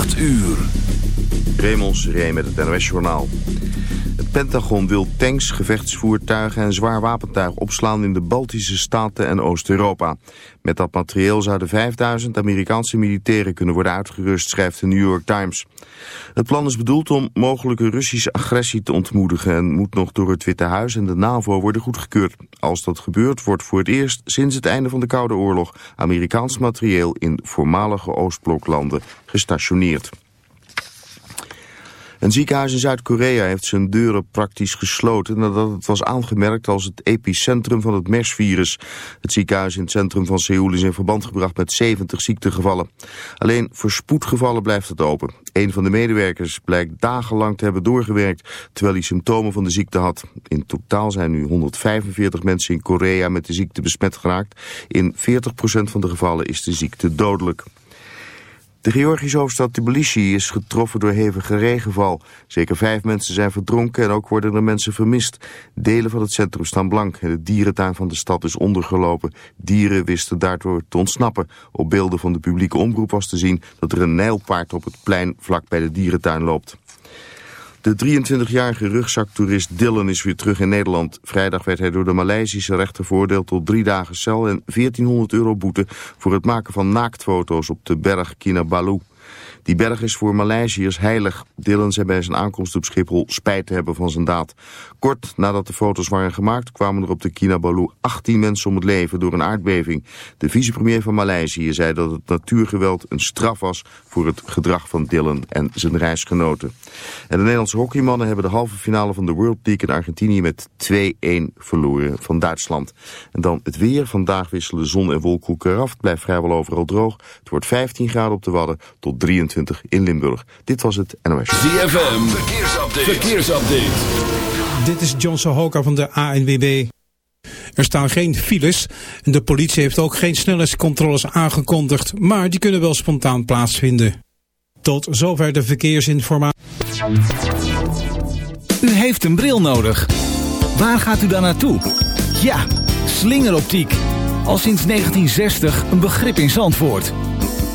8 uur. Remons Ree met het NOS Journaal. Pentagon wil tanks, gevechtsvoertuigen en zwaar wapentuig opslaan in de Baltische Staten en Oost-Europa. Met dat materieel zouden 5000 Amerikaanse militairen kunnen worden uitgerust, schrijft de New York Times. Het plan is bedoeld om mogelijke Russische agressie te ontmoedigen en moet nog door het Witte Huis en de NAVO worden goedgekeurd. Als dat gebeurt wordt voor het eerst sinds het einde van de Koude Oorlog Amerikaans materieel in voormalige Oostbloklanden gestationeerd. Een ziekenhuis in Zuid-Korea heeft zijn deuren praktisch gesloten nadat het was aangemerkt als het epicentrum van het MERS-virus. Het ziekenhuis in het centrum van Seoul is in verband gebracht met 70 ziektegevallen. Alleen voor spoedgevallen blijft het open. Een van de medewerkers blijkt dagenlang te hebben doorgewerkt terwijl hij symptomen van de ziekte had. In totaal zijn nu 145 mensen in Korea met de ziekte besmet geraakt. In 40% van de gevallen is de ziekte dodelijk. De Georgische hoofdstad Tbilisi is getroffen door hevige regenval. Zeker vijf mensen zijn verdronken en ook worden er mensen vermist. Delen van het centrum staan blank en de dierentuin van de stad is ondergelopen. Dieren wisten daardoor te ontsnappen. Op beelden van de publieke omroep was te zien dat er een nijlpaard op het plein vlak bij de dierentuin loopt. De 23-jarige rugzaktoerist Dylan is weer terug in Nederland. Vrijdag werd hij door de Maleisische rechter veroordeeld tot drie dagen cel en 1400 euro boete voor het maken van naaktfoto's op de berg Kinabalu. Die berg is voor Maleisiërs heilig. Dylan zei bij zijn aankomst op Schiphol spijt te hebben van zijn daad. Kort nadat de foto's waren gemaakt kwamen er op de Kinabalu 18 mensen om het leven door een aardbeving. De vicepremier van Maleisië zei dat het natuurgeweld een straf was voor het gedrag van Dylan en zijn reisgenoten. En de Nederlandse hockeymannen hebben de halve finale van de World League in Argentinië met 2-1 verloren van Duitsland. En dan het weer. Vandaag wisselen zon en wolken eraf. Het blijft vrijwel overal droog. Het wordt 15 graden op de Wadden tot 23 in Limburg. Dit was het NOS. ZFM, verkeersupdate. verkeersupdate. Dit is John Sohoka van de ANWB. Er staan geen files en de politie heeft ook geen snelheidscontroles aangekondigd, maar die kunnen wel spontaan plaatsvinden. Tot zover de verkeersinformatie. U heeft een bril nodig. Waar gaat u dan naartoe? Ja, slingeroptiek. Al sinds 1960 een begrip in Zandvoort.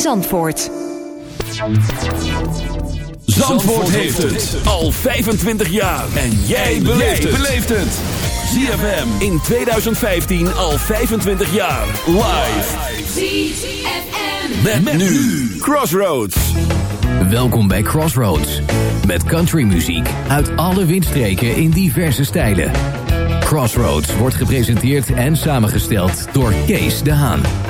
Zandvoort. Zandvoort heeft het al 25 jaar. En jij beleeft het. ZFM in 2015 al 25 jaar. Live. ZFM. Met, nu Crossroads. Welkom bij Crossroads. Met countrymuziek uit alle windstreken in diverse stijlen. Crossroads wordt gepresenteerd en samengesteld door Kees de Haan.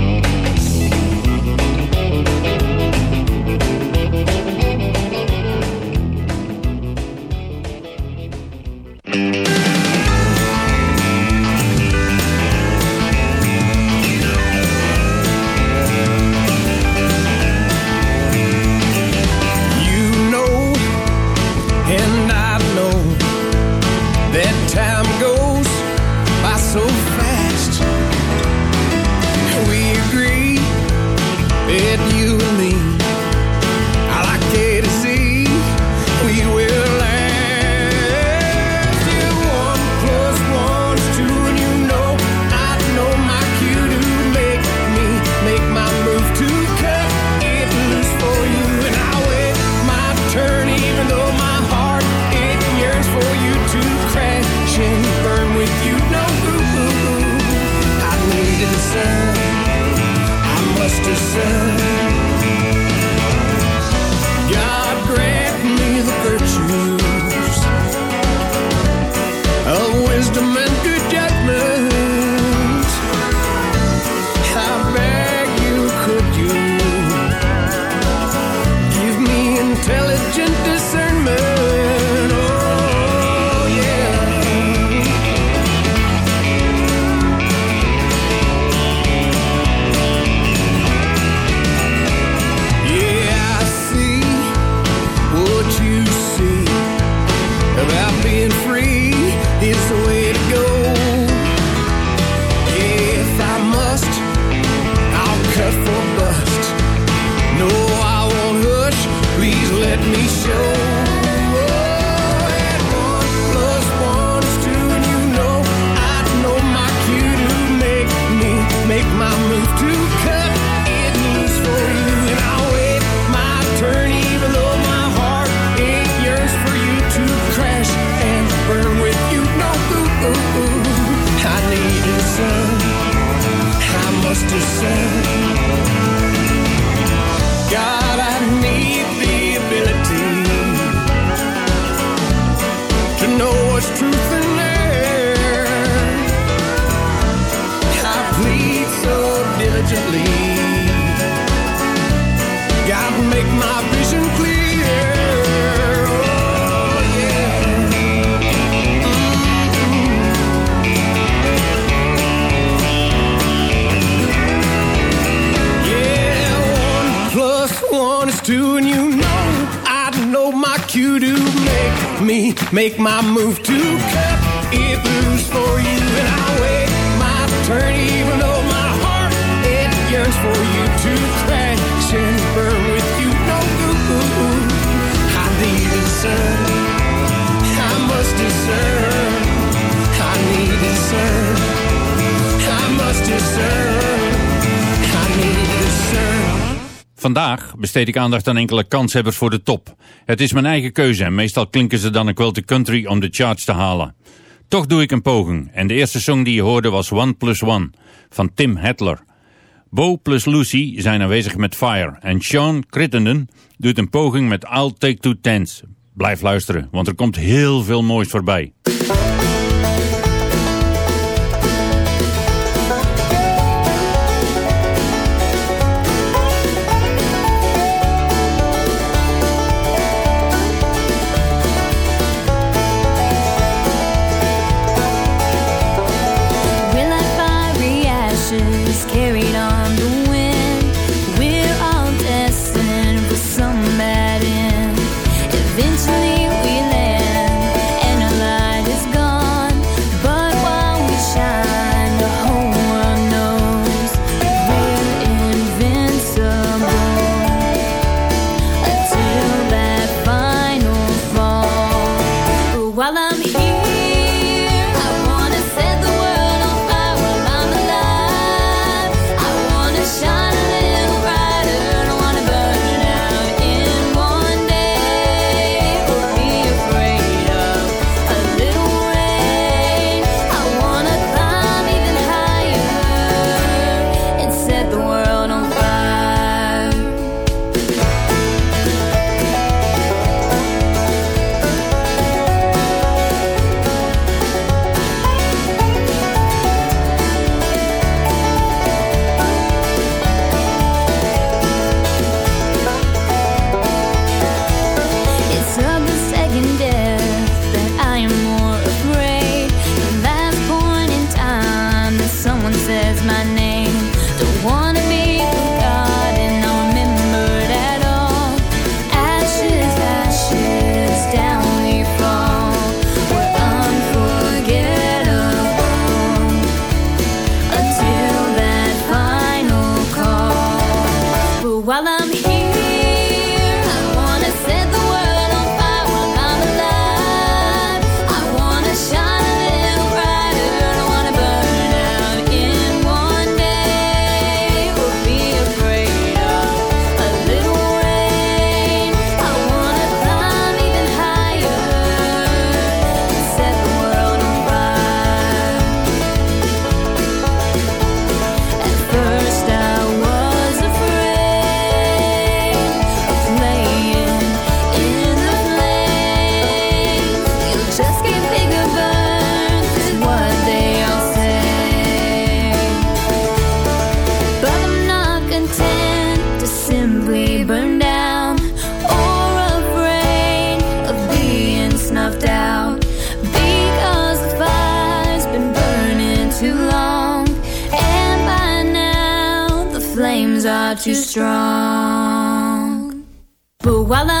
intelligent Vandaag besteed ik aandacht aan enkele kanshebbers voor de top. Het is mijn eigen keuze en meestal klinken ze dan ook wel de country om de charts te halen. Toch doe ik een poging en de eerste song die je hoorde was One Plus One van Tim Hetler. Bo plus Lucy zijn aanwezig met Fire en Sean Crittenden doet een poging met I'll Take Two Tens. Blijf luisteren, want er komt heel veel moois voorbij. strong. But while I'm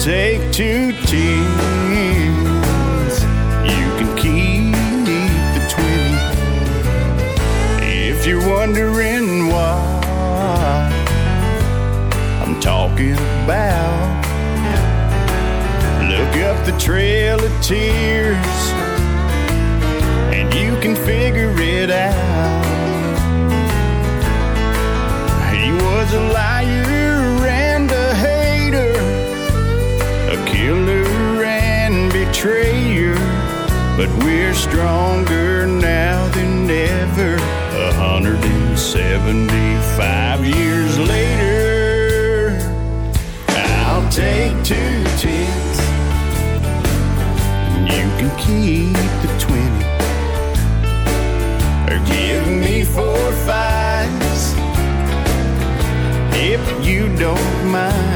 take two tens. You can keep the twenty. If you're wondering why I'm talking about, look up the trail of tears and you can figure it out. He was a liar But we're stronger now than ever, a hundred and seventy-five years later. I'll take two tens. You can keep the twenty or give me four fives if you don't mind.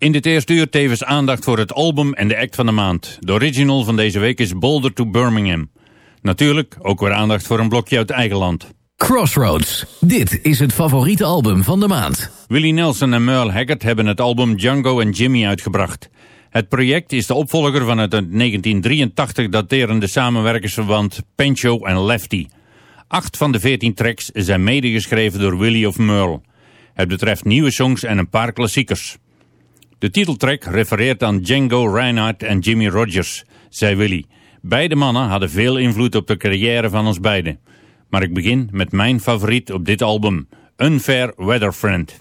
In dit eerste uur tevens aandacht voor het album en de act van de maand. De original van deze week is Boulder to Birmingham. Natuurlijk ook weer aandacht voor een blokje uit eigen land. Crossroads. Dit is het favoriete album van de maand. Willie Nelson en Merle Haggard hebben het album Django en Jimmy uitgebracht. Het project is de opvolger van het uit 1983 daterende samenwerkersverband Pancho en Lefty. Acht van de veertien tracks zijn medegeschreven door Willie of Merle. Het betreft nieuwe songs en een paar klassiekers. De titeltrack refereert aan Django Reinhardt en Jimmy Rogers, zei Willie. Beide mannen hadden veel invloed op de carrière van ons beiden. Maar ik begin met mijn favoriet op dit album, Unfair Weather Friend.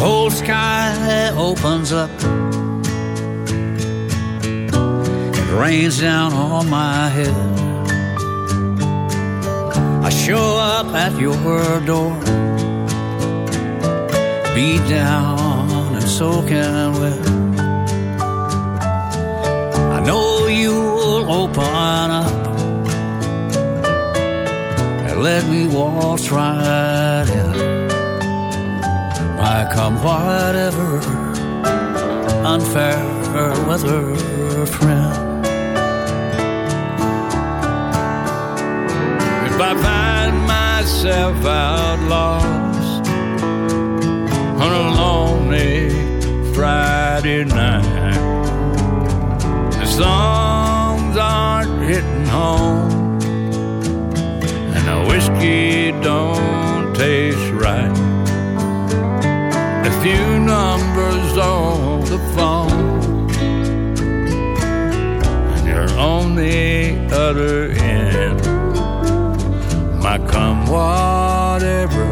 Whole sky opens up. It rains down on my head. I show up at your door, beat down and soaking wet. I know you'll open up and let me waltz right in. I come whatever unfair weather friend. If I find myself out lost on a lonely Friday night, the songs aren't hitting home, and the whiskey don't taste right. A few numbers on the phone, and you're on the other end. My come whatever,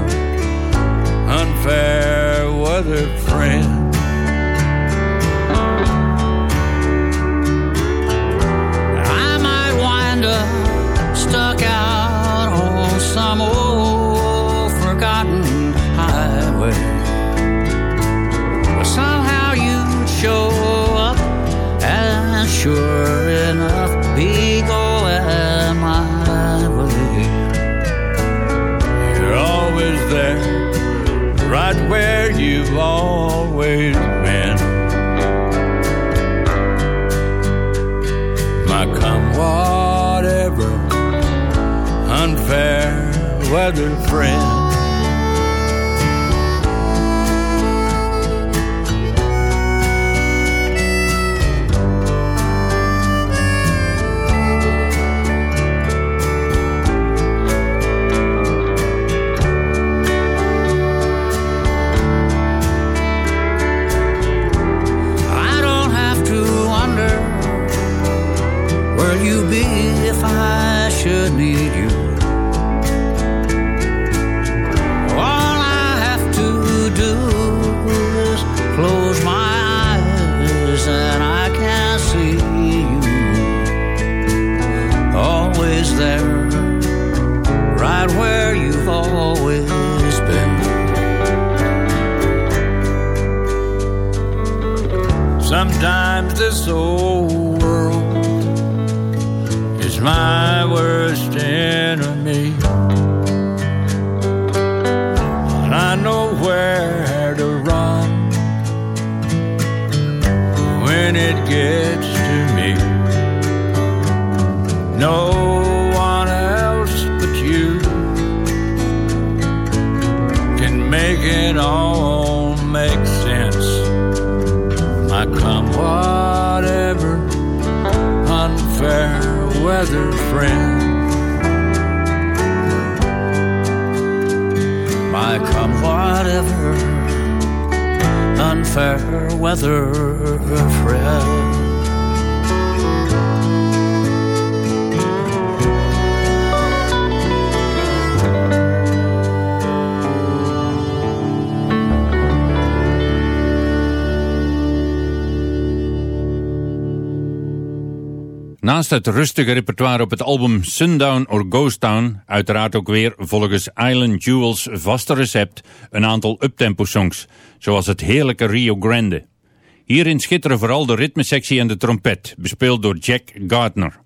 unfair weather friend. Sure enough, be going my way. You're always there, right where you've always been. My come whatever, unfair weather friend. Should need you. All I have to do is close my eyes and I can see you. Always there, right where you've always been. Sometimes this old weather friend. My come whatever unfair weather friend. Naast het rustige repertoire op het album Sundown or Ghost Town, uiteraard ook weer volgens Island Jewels vaste recept een aantal uptempo songs, zoals het heerlijke Rio Grande. Hierin schitteren vooral de ritmesectie en de trompet, bespeeld door Jack Gardner.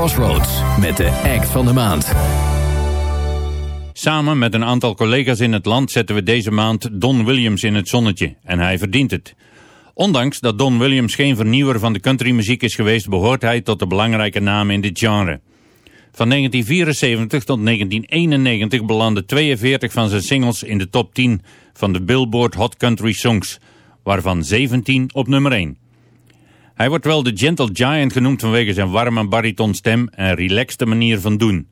Crossroads met de act van de maand. Samen met een aantal collega's in het land zetten we deze maand Don Williams in het zonnetje. En hij verdient het. Ondanks dat Don Williams geen vernieuwer van de countrymuziek is geweest, behoort hij tot de belangrijke namen in dit genre. Van 1974 tot 1991 belanden 42 van zijn singles in de top 10 van de Billboard Hot Country Songs, waarvan 17 op nummer 1. Hij wordt wel de Gentle Giant genoemd vanwege zijn warme baritonstem en relaxte manier van doen.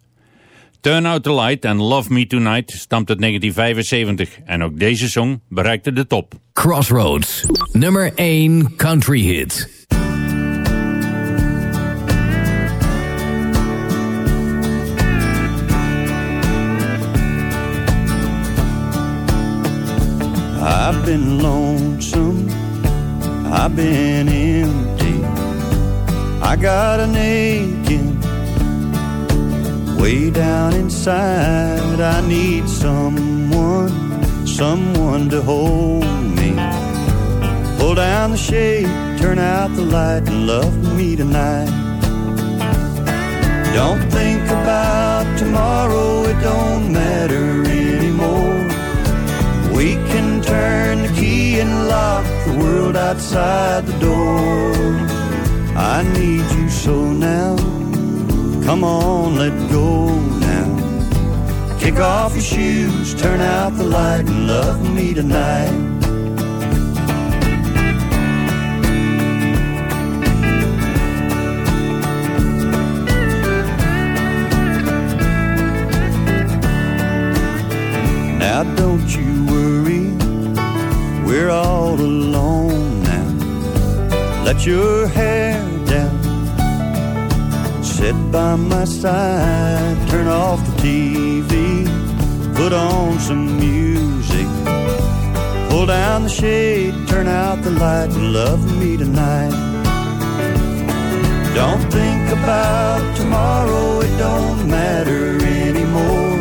Turn Out the Light and Love Me Tonight stamt uit 1975 en ook deze song bereikte de top. Crossroads, nummer 1 country hit. I've been lonesome, I've been empty. I got an aching way down inside. I need someone, someone to hold me. Pull down the shade, turn out the light, and love me tonight. Don't think about tomorrow, it don't matter anymore. We can turn the key and lock the world outside the door. I need you so now. Come on, let go now. Kick off your shoes, turn out the light, and love me tonight. Now don't you worry, we're all alone. Let your hair down, sit by my side, turn off the TV, put on some music, pull down the shade, turn out the light, and love me tonight. Don't think about tomorrow, it don't matter anymore.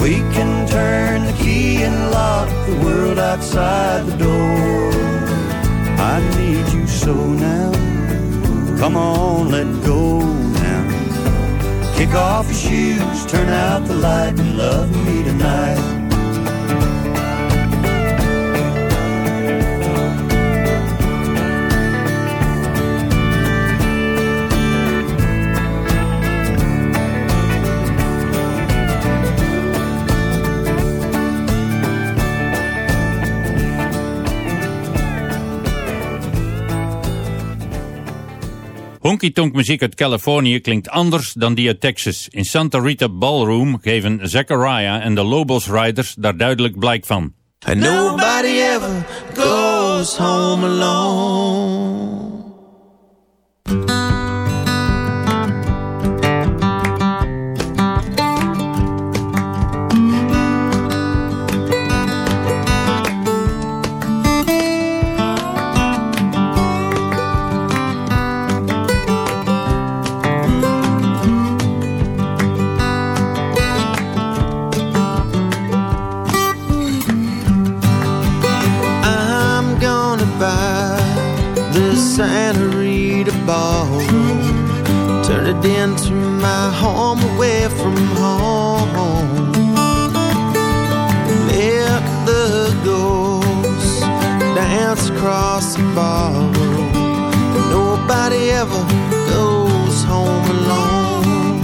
We can turn the key and lock the world outside the door. So now. Come on, let go now. Kick off your shoes, turn out the light, and love me tonight. Honky-tonk muziek uit Californië klinkt anders dan die uit Texas. In Santa Rita Ballroom geven Zachariah en de Lobos Riders daar duidelijk blijk van. And nobody ever goes home alone. The. Nobody ever goes home alone.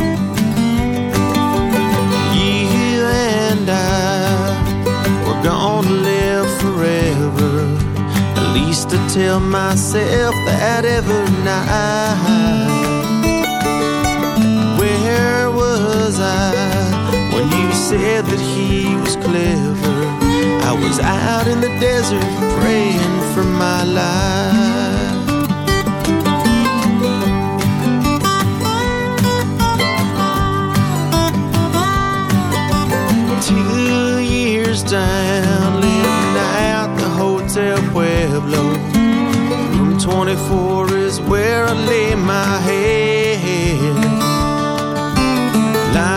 You and I, we're gonna live forever. At least I tell myself that every night. Where was I when you said that he was clever? I was out in the desert my. Two years down, living at the Hotel Pueblo. Room 24 is where I lay my head.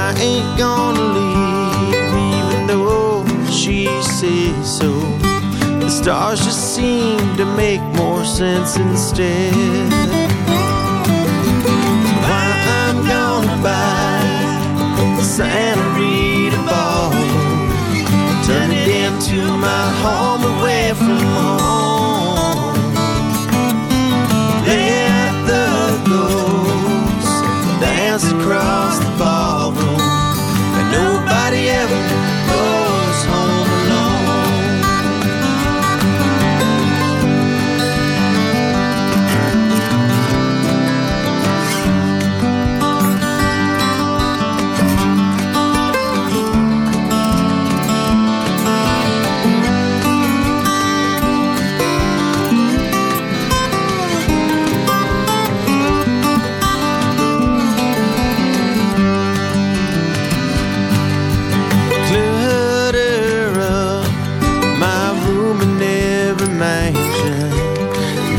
I ain't gonna leave, even though she says so. The stars just seem make more sense instead. Why I'm gonna buy Santa Rita ball, turn it into my home away from home. Let the ghosts dance across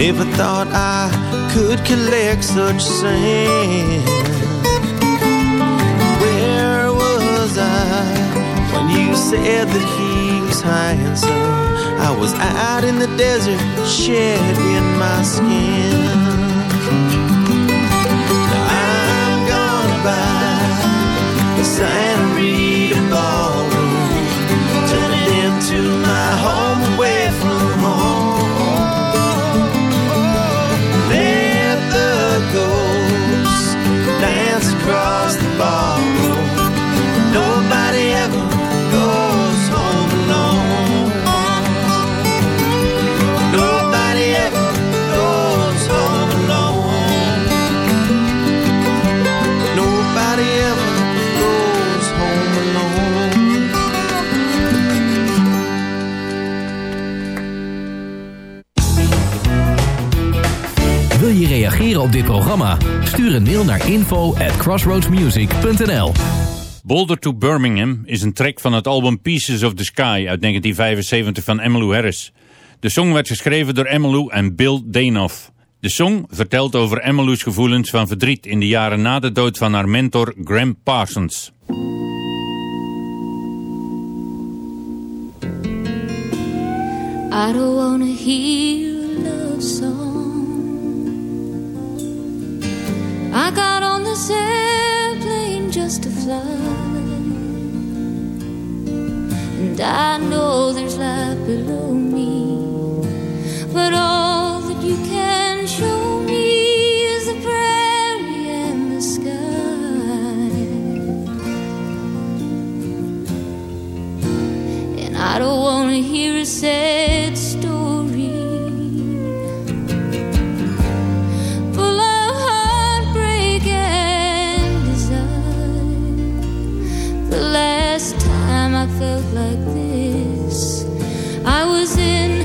Never thought I could collect such sand. Where was I when you said that he was handsome? I was out in the desert, shedding my skin. Now I'm gonna buy the Santa across the ballroom. Reageren op dit programma? Stuur een mail naar info at crossroadsmusic.nl Boulder to Birmingham is een track van het album Pieces of the Sky uit 1975 van Emmylou Harris. De song werd geschreven door Emmylou en Bill Danoff. De song vertelt over Emmylou's gevoelens van verdriet in de jaren na de dood van haar mentor Graham Parsons. I don't wanna hear love song. I got on this airplane just to fly. And I know there's life below me. But all that you can show me is the prairie and the sky. And I don't wanna hear a sad last time I felt like this, I was in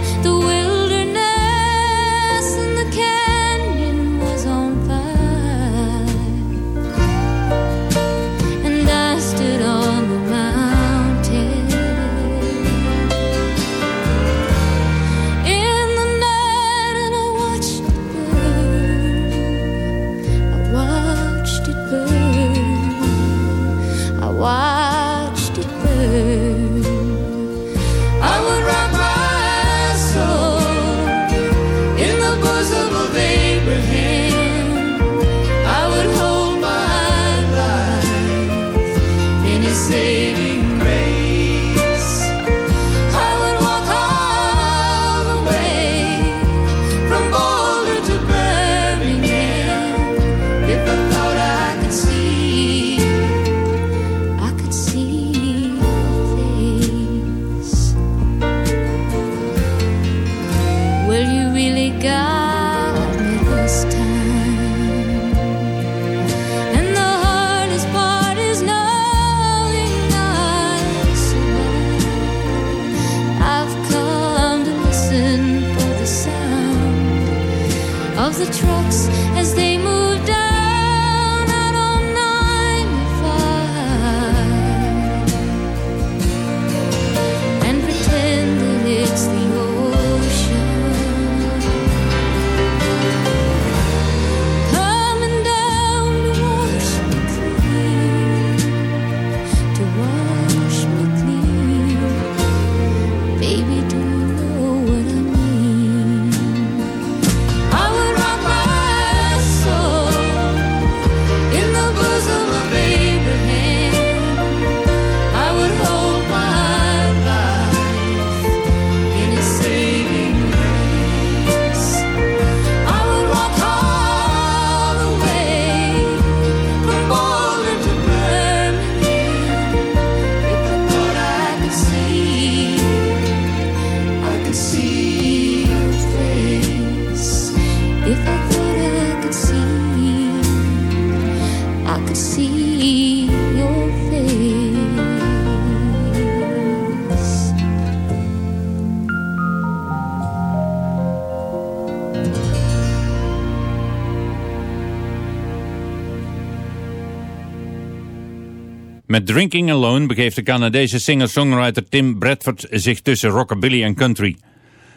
Met Drinking Alone begeeft de Canadese singer-songwriter Tim Bradford zich tussen rockabilly en country.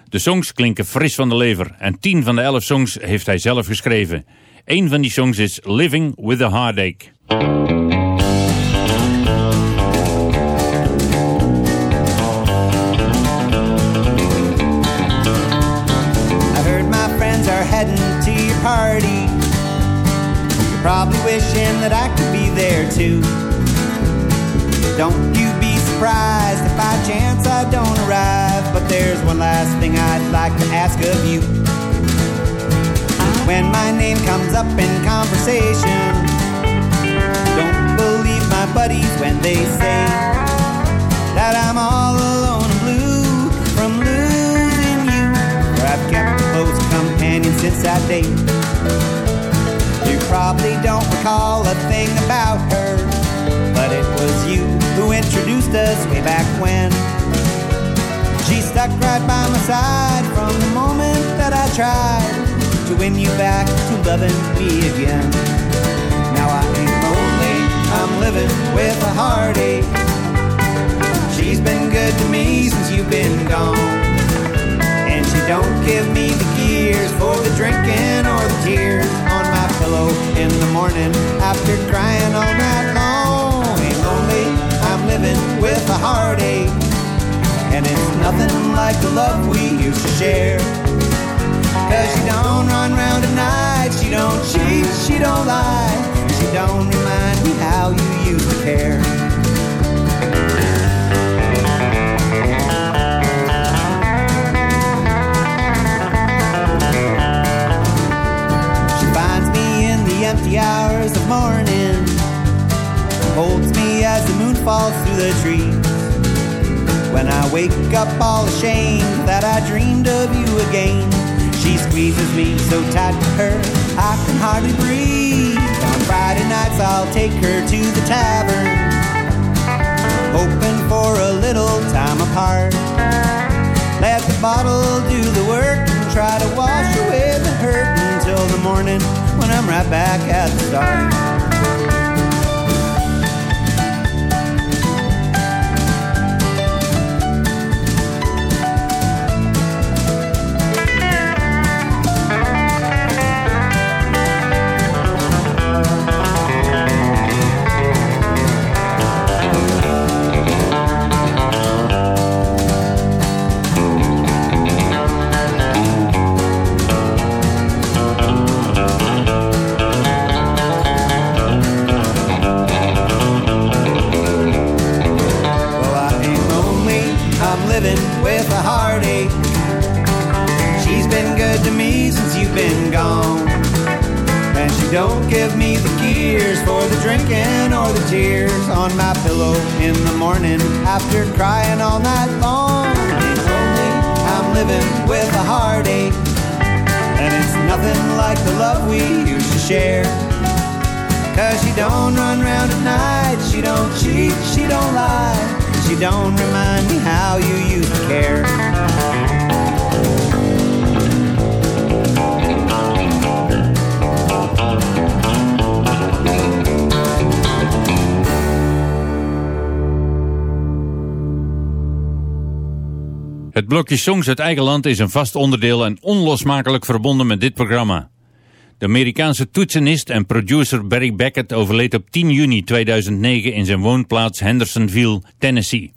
De songs klinken fris van de lever en 10 van de 11 songs heeft hij zelf geschreven. Een van die songs is Living with a Heartache. Probably wishing that I could be there too. Don't you be surprised if by chance I don't arrive. But there's one last thing I'd like to ask of you. When my name comes up in conversation, don't believe my buddies when they say that I'm all alone and blue from losing you. For I've kept a close companion since that day. You probably don't recall a thing about her, to you back to loving me again. Now I ain't lonely, I'm living with a heartache. She's been good to me since you've been gone. And she don't give me the gears for the drinking or the tears on my pillow in the morning after crying all night long. Ain't lonely, I'm living with a heartache. And it's nothing like the love we used to share. Cause she don't run round at night, she don't cheat, she don't lie, she don't remind me how you used to care. She finds me in the empty hours of morning, holds me as the moon falls through the trees. When I wake up all ashamed that I dreamed of you again, she squeezes me so tight to her I can hardly breathe. On Friday nights I'll take her to the tavern, hoping for a little time apart. Let the bottle do the work and try to wash away the hurt until the morning when I'm right back at the start. Blokje Songs uit eigen land is een vast onderdeel en onlosmakelijk verbonden met dit programma. De Amerikaanse toetsenist en producer Barry Beckett overleed op 10 juni 2009 in zijn woonplaats Hendersonville, Tennessee.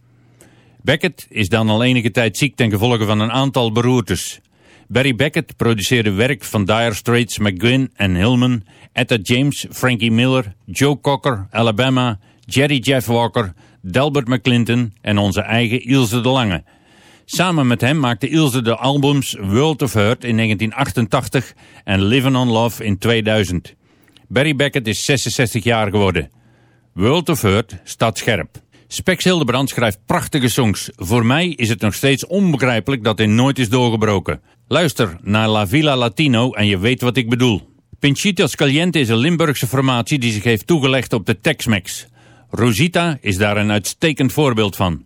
Beckett is dan al enige tijd ziek ten gevolge van een aantal beroertes. Barry Beckett produceerde werk van Dire Straits, McGuinn en Hillman, Etta James, Frankie Miller, Joe Cocker, Alabama, Jerry Jeff Walker, Delbert McClinton en onze eigen Ilse de Lange. Samen met hem maakte Ilse de albums World of Hurt in 1988 en Living on Love in 2000. Barry Beckett is 66 jaar geworden. World of Hurt staat scherp. Spex Hildebrand schrijft prachtige songs. Voor mij is het nog steeds onbegrijpelijk dat hij nooit is doorgebroken. Luister naar La Villa Latino en je weet wat ik bedoel. Pinchitos Caliente is een Limburgse formatie die zich heeft toegelegd op de Tex-Mex. Rosita is daar een uitstekend voorbeeld van.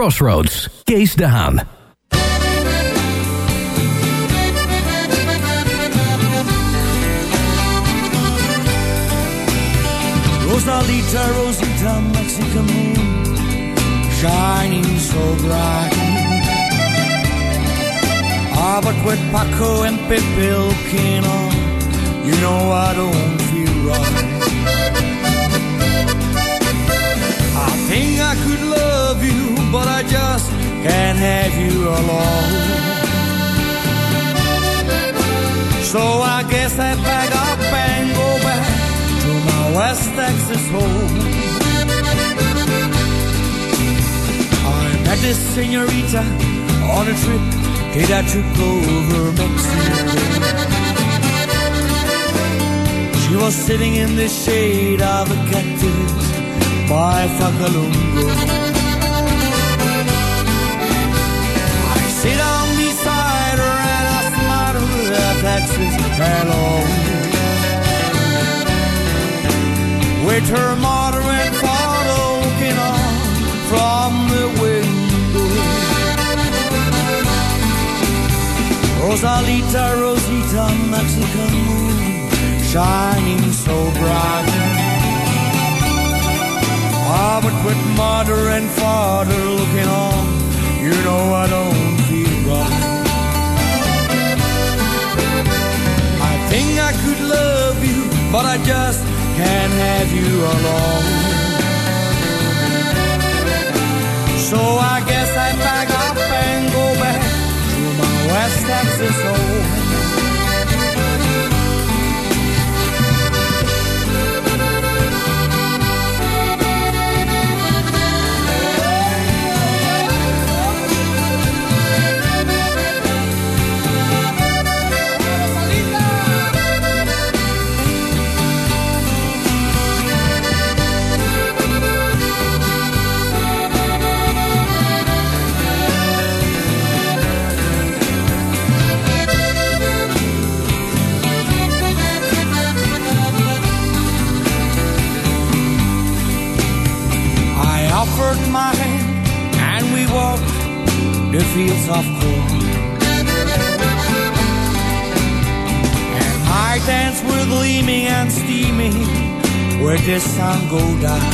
Crossroads, Kees de Haan. Rosalita, Rosita, Mexican moon, shining so bright. Ah, but with Paco and Pepe on, you know I don't feel right. I think I could love but I just can't have you alone. So I guess I pack up and go back to my West Texas home. I met this senorita on a trip, that took over Mexico. She was sitting in the shade of a cactus by Facalungo. Texas hello. With her mother and father looking on from the window. Rosalita, Rosita, Mexican moon, shining so bright. Ah, but with mother and father looking on, you know I don't I just can't have you alone. So I guess I pack up and go back to my West Texas home. The fields of corn. And my tents were gleaming and steaming where the sun go down.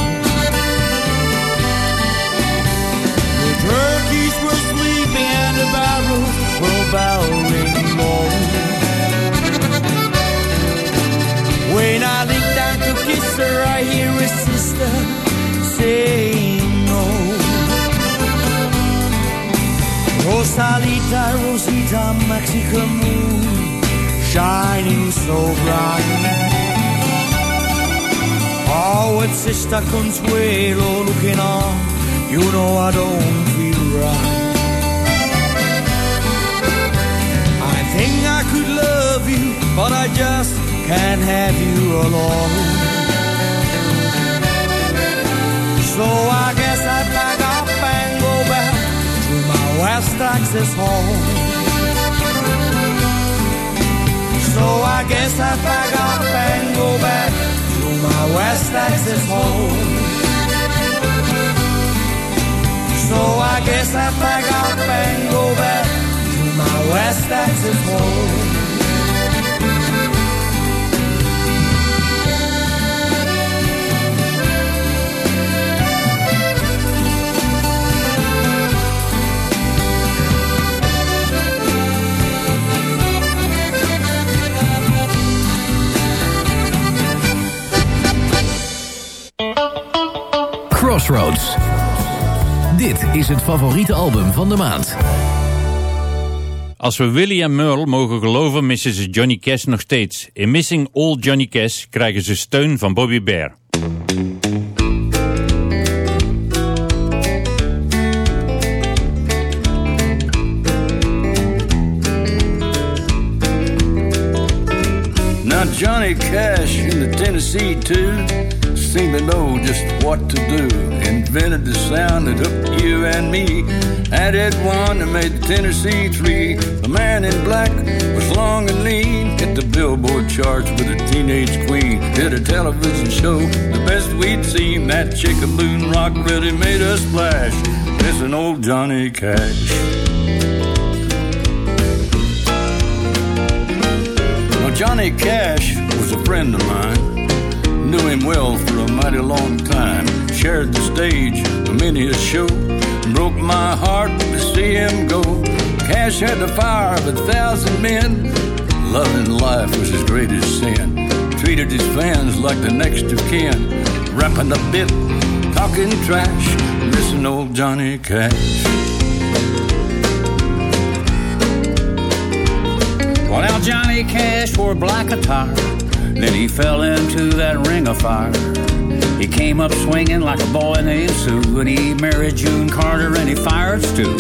The turkeys were sleeping and the barrels were bowing low. When I leaned down to kiss her, I hear a sister saying Rosalita, Rosita, Mexican moon, shining so bright. Oh, it's Sister Consuelo looking on, you know I don't feel right. I think I could love you, but I just can't have you alone. So I West Texas home. So I guess I pack up and go back to my West Texas home. So I guess I pack up and go back to my West Texas home. Crossroads. Dit is het favoriete album van de maand. Als we Willie en Merle mogen geloven missen ze Johnny Cash nog steeds. In Missing All Johnny Cash krijgen ze steun van Bobby Bear. Johnny Cash in the Tennessee two seemed to know just what to do. Invented the sound that hooked you and me. Added one that made the Tennessee three. The man in black was long and lean. Hit the billboard charts with a teenage queen. Did a television show, the best we'd seen. That chicken boon rock really made us splash. missing old Johnny Cash. Johnny Cash was a friend of mine. Knew him well for a mighty long time. Shared the stage with many a show. Broke my heart to see him go. Cash had the fire of a thousand men. Loving life was his greatest sin. Treated his fans like the next of kin. Rapping the bit, talking trash. Listen, old Johnny Cash. Well, Johnny Cash wore black attire. Then he fell into that ring of fire. He came up swinging like a boy named Sue, and he married June Carter and he fired Stu.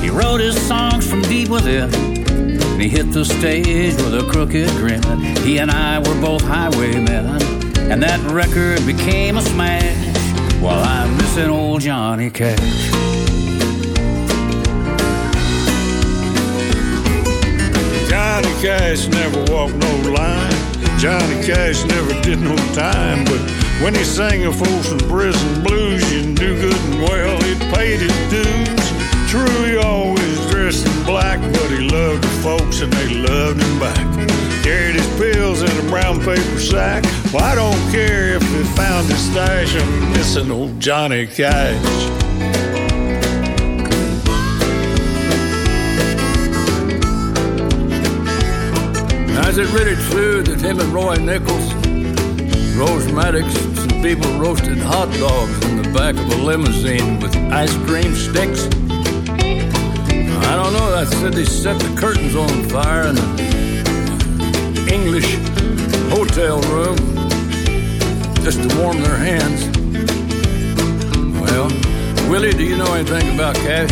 He wrote his songs from deep within, and he hit the stage with a crooked grin. He and I were both highwaymen, and that record became a smash. While I'm missing old Johnny Cash. Cash never walked no line. Johnny Cash never did no time. But when he sang a Folsom Prison blues, you knew good and well he'd paid his dues. True, he always dressed in black, but he loved the folks and they loved him back. Carried his pills in a brown paper sack. Well, I don't care if they found his stash. I'm missing old Johnny Cash. Is it really true that him and Roy Nichols, Rose Maddox, and people roasted hot dogs in the back of a limousine with ice cream sticks? I don't know. I said they set the curtains on fire in an English hotel room just to warm their hands. Well, Willie, do you know anything about cash?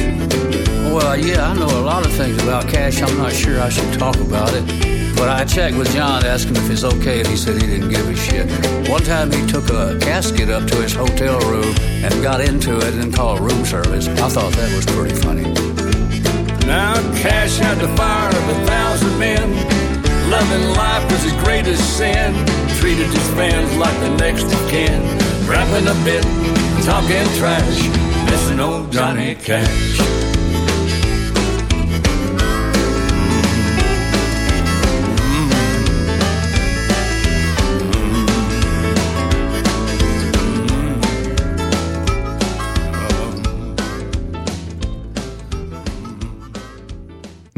Well, yeah, I know a lot of things about cash. I'm not sure I should talk about it. But I checked with John, asked him if it's okay, and he said he didn't give a shit. One time he took a casket up to his hotel room and got into it and called room service. I thought that was pretty funny. Now Cash had the fire of a thousand men. Loving life was his greatest sin. Treated his fans like the next of kin. Rapping a bit, talking trash. Missing old Johnny Cash.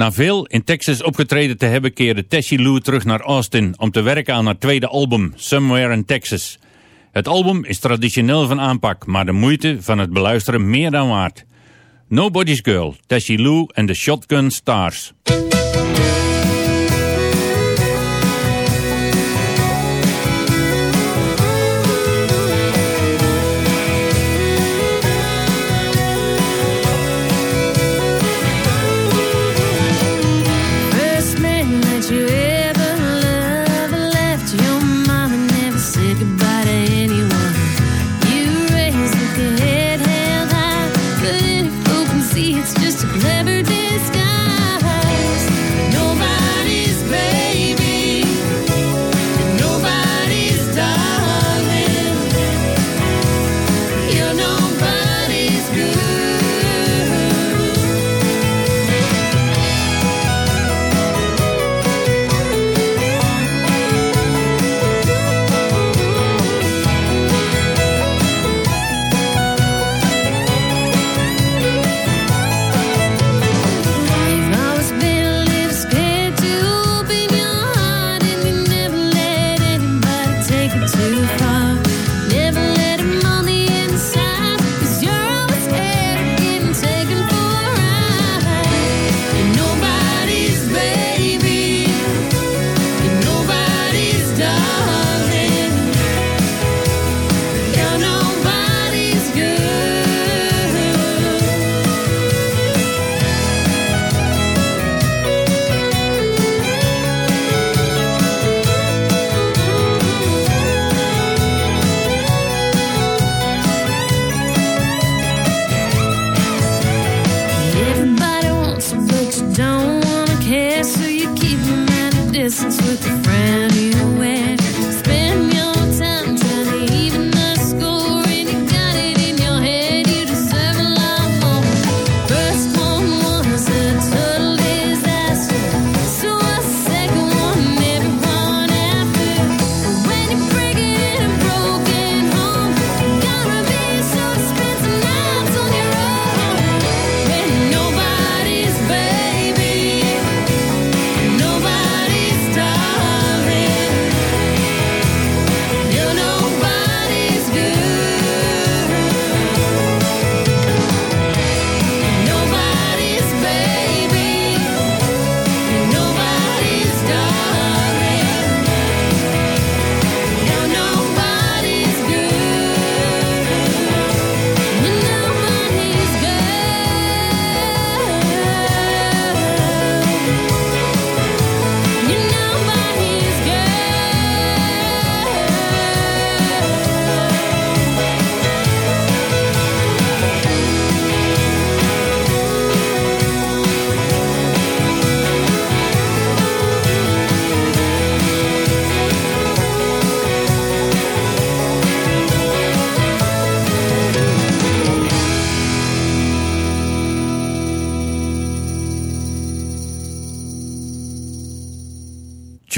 Na veel in Texas opgetreden te hebben keerde Tessie Lou terug naar Austin om te werken aan haar tweede album, Somewhere in Texas. Het album is traditioneel van aanpak, maar de moeite van het beluisteren meer dan waard. Nobody's Girl, Tessie Lou en de Shotgun Stars.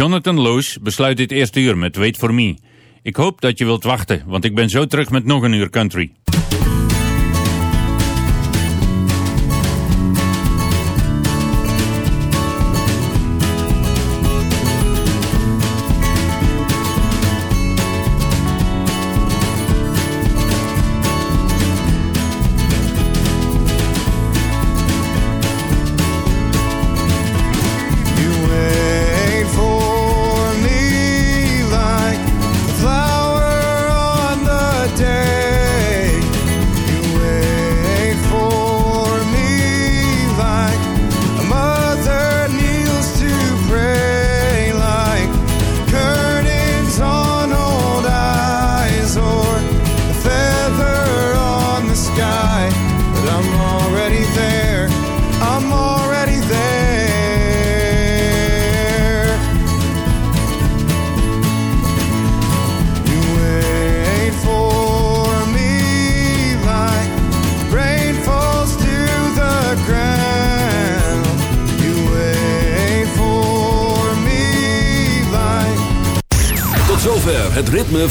Jonathan Loos besluit dit eerste uur met Wait For Me. Ik hoop dat je wilt wachten, want ik ben zo terug met nog een uur country.